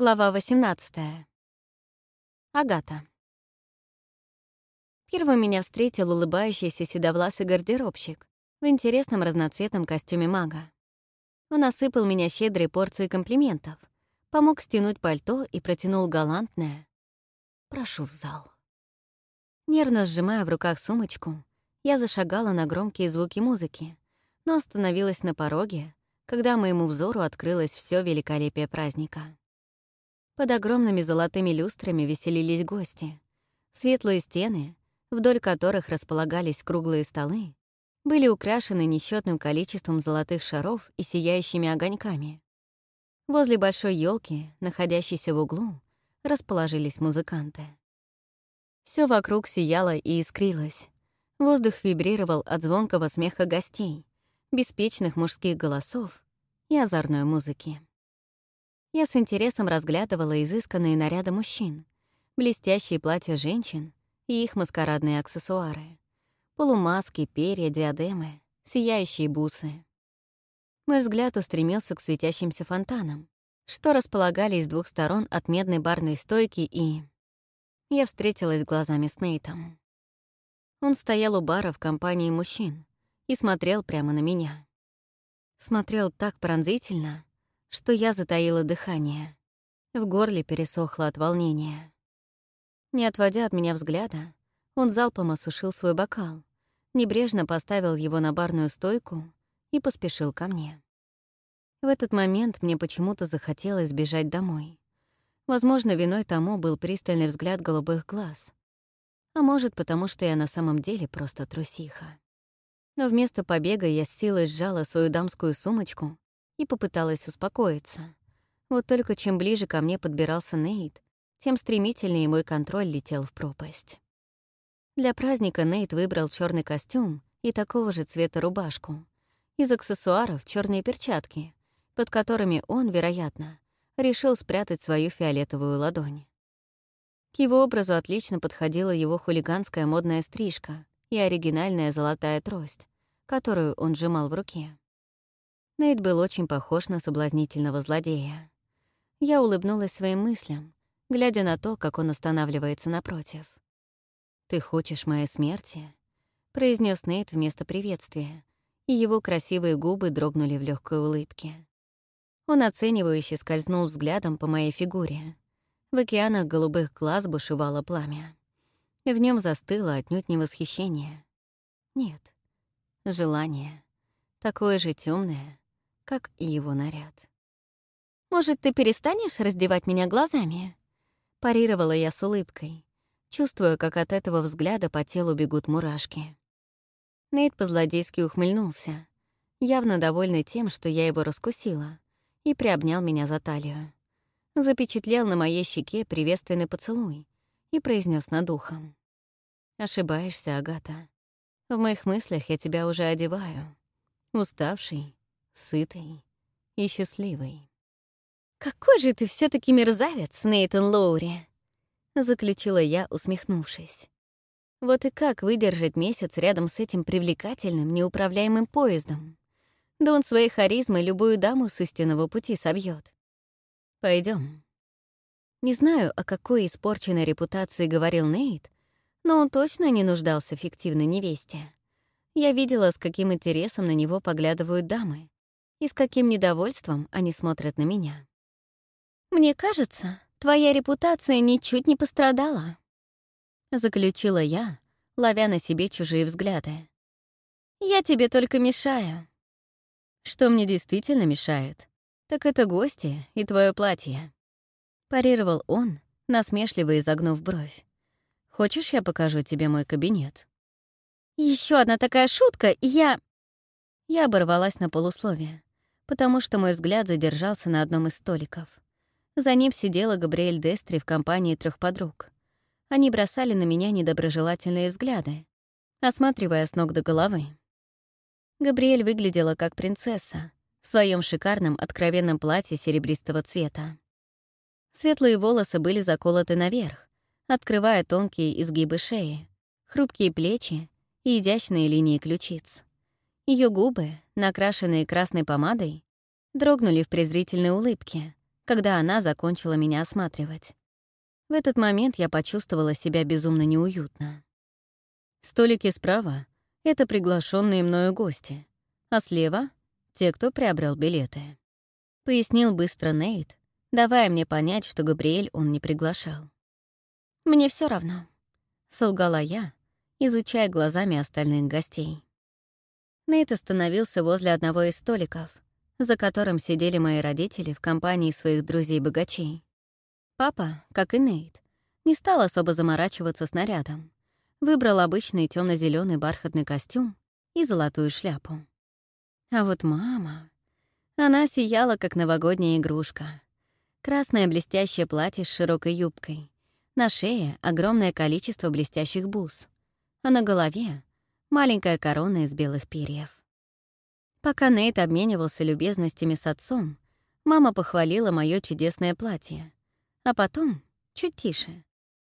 Глава 18. Агата. Первым меня встретил улыбающийся седовласый гардеробщик в интересном разноцветном костюме мага. Он осыпал меня щедрой порцией комплиментов, помог стянуть пальто и протянул галантное «Прошу в зал». Нервно сжимая в руках сумочку, я зашагала на громкие звуки музыки, но остановилась на пороге, когда моему взору открылось все великолепие праздника. Под огромными золотыми люстрами веселились гости. Светлые стены, вдоль которых располагались круглые столы, были украшены несчетным количеством золотых шаров и сияющими огоньками. Возле большой елки, находящейся в углу, расположились музыканты. Все вокруг сияло и искрилось. Воздух вибрировал от звонкого смеха гостей, беспечных мужских голосов и озорной музыки. Я с интересом разглядывала изысканные наряды мужчин, блестящие платья женщин и их маскарадные аксессуары. Полумаски, перья, диадемы, сияющие бусы. Мой взгляд устремился к светящимся фонтанам, что располагались с двух сторон от медной барной стойки и... Я встретилась глазами с Нейтом. Он стоял у бара в компании мужчин и смотрел прямо на меня. Смотрел так пронзительно, что я затаила дыхание. В горле пересохло от волнения. Не отводя от меня взгляда, он залпом осушил свой бокал, небрежно поставил его на барную стойку и поспешил ко мне. В этот момент мне почему-то захотелось бежать домой. Возможно, виной тому был пристальный взгляд голубых глаз. А может, потому что я на самом деле просто трусиха. Но вместо побега я с силой сжала свою дамскую сумочку и попыталась успокоиться. Вот только чем ближе ко мне подбирался Нейт, тем стремительнее мой контроль летел в пропасть. Для праздника Нейт выбрал черный костюм и такого же цвета рубашку. Из аксессуаров — черные перчатки, под которыми он, вероятно, решил спрятать свою фиолетовую ладонь. К его образу отлично подходила его хулиганская модная стрижка и оригинальная золотая трость, которую он сжимал в руке. Нейт был очень похож на соблазнительного злодея. Я улыбнулась своим мыслям, глядя на то, как он останавливается напротив. «Ты хочешь моей смерти?» — произнес Нейт вместо приветствия, и его красивые губы дрогнули в легкой улыбке. Он оценивающе скользнул взглядом по моей фигуре. В океанах голубых глаз бушевало пламя. В нем застыло отнюдь не восхищение. Нет, желание. Такое же темное, как и его наряд. «Может, ты перестанешь раздевать меня глазами?» Парировала я с улыбкой, чувствуя, как от этого взгляда по телу бегут мурашки. Нейт по-злодейски ухмыльнулся, явно довольный тем, что я его раскусила, и приобнял меня за талию. Запечатлел на моей щеке приветственный поцелуй и произнес над ухом. «Ошибаешься, Агата. В моих мыслях я тебя уже одеваю. Уставший, сытой и счастливой. «Какой же ты все таки мерзавец, Нейтан Лоури!» — заключила я, усмехнувшись. «Вот и как выдержать месяц рядом с этим привлекательным, неуправляемым поездом? Да он своей харизмой любую даму с истинного пути собьет. Пойдем. Не знаю, о какой испорченной репутации говорил Нейт, но он точно не нуждался в фиктивной невесте. Я видела, с каким интересом на него поглядывают дамы и с каким недовольством они смотрят на меня. «Мне кажется, твоя репутация ничуть не пострадала», — заключила я, ловя на себе чужие взгляды. «Я тебе только мешаю». «Что мне действительно мешает, так это гости и твое платье», — парировал он, насмешливо изогнув бровь. «Хочешь, я покажу тебе мой кабинет?» Еще одна такая шутка, и я...» Я оборвалась на полусловие потому что мой взгляд задержался на одном из столиков. За ним сидела Габриэль Дестри в компании трех подруг. Они бросали на меня недоброжелательные взгляды, осматривая с ног до головы. Габриэль выглядела как принцесса в своем шикарном откровенном платье серебристого цвета. Светлые волосы были заколоты наверх, открывая тонкие изгибы шеи, хрупкие плечи и изящные линии ключиц. Ее губы, накрашенные красной помадой, дрогнули в презрительной улыбке, когда она закончила меня осматривать. В этот момент я почувствовала себя безумно неуютно. Столики справа — это приглашенные мною гости, а слева — те, кто приобрел билеты. Пояснил быстро Нейт, давая мне понять, что Габриэль он не приглашал. «Мне все равно», — солгала я, изучая глазами остальных гостей. Нейт остановился возле одного из столиков, за которым сидели мои родители в компании своих друзей-богачей. Папа, как и Нейт, не стал особо заморачиваться снарядом. Выбрал обычный темно зеленый бархатный костюм и золотую шляпу. А вот мама... Она сияла, как новогодняя игрушка. Красное блестящее платье с широкой юбкой. На шее — огромное количество блестящих бус. А на голове маленькая корона из белых перьев. Пока Нейт обменивался любезностями с отцом, мама похвалила мое чудесное платье, а потом, чуть тише,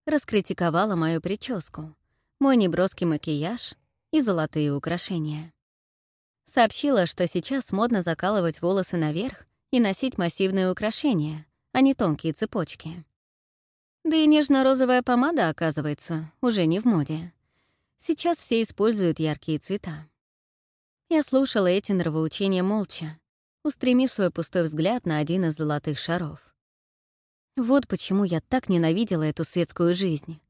раскритиковала мою прическу, мой неброский макияж и золотые украшения. Сообщила, что сейчас модно закалывать волосы наверх и носить массивные украшения, а не тонкие цепочки. Да и нежно-розовая помада, оказывается, уже не в моде. Сейчас все используют яркие цвета. Я слушала эти нравоучения молча, устремив свой пустой взгляд на один из золотых шаров. Вот почему я так ненавидела эту светскую жизнь.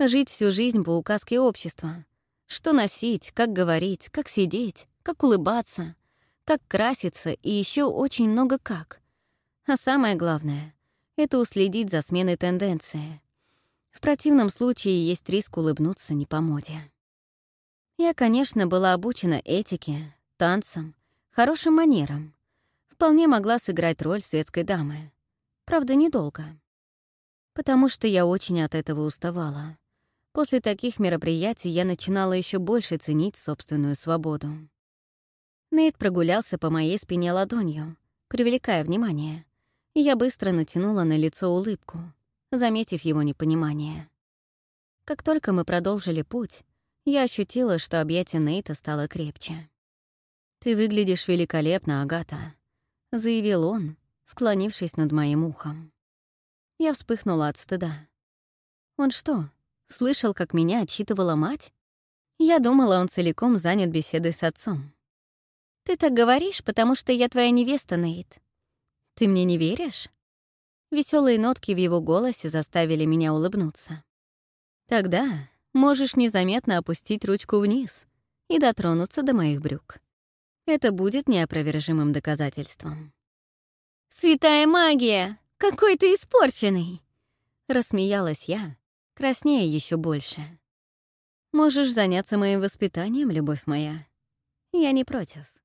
Жить всю жизнь по указке общества. Что носить, как говорить, как сидеть, как улыбаться, как краситься и еще очень много как. А самое главное — это уследить за сменой тенденции — в противном случае есть риск улыбнуться не по моде. Я, конечно, была обучена этике, танцам, хорошим манерам. Вполне могла сыграть роль светской дамы. Правда, недолго. Потому что я очень от этого уставала. После таких мероприятий я начинала еще больше ценить собственную свободу. Нейт прогулялся по моей спине ладонью, привлекая внимание. Я быстро натянула на лицо улыбку — заметив его непонимание. Как только мы продолжили путь, я ощутила, что объятие Нейта стало крепче. «Ты выглядишь великолепно, Агата», — заявил он, склонившись над моим ухом. Я вспыхнула от стыда. «Он что, слышал, как меня отчитывала мать?» Я думала, он целиком занят беседой с отцом. «Ты так говоришь, потому что я твоя невеста, Нейт. Ты мне не веришь?» Веселые нотки в его голосе заставили меня улыбнуться. «Тогда можешь незаметно опустить ручку вниз и дотронуться до моих брюк. Это будет неопровержимым доказательством». «Святая магия! Какой ты испорченный!» Рассмеялась я, краснея еще больше. «Можешь заняться моим воспитанием, любовь моя. Я не против».